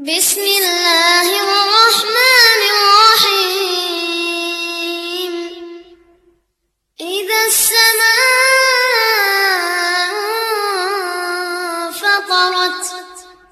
بسم الله الرحمن الرحيم. إذا السماء فطرت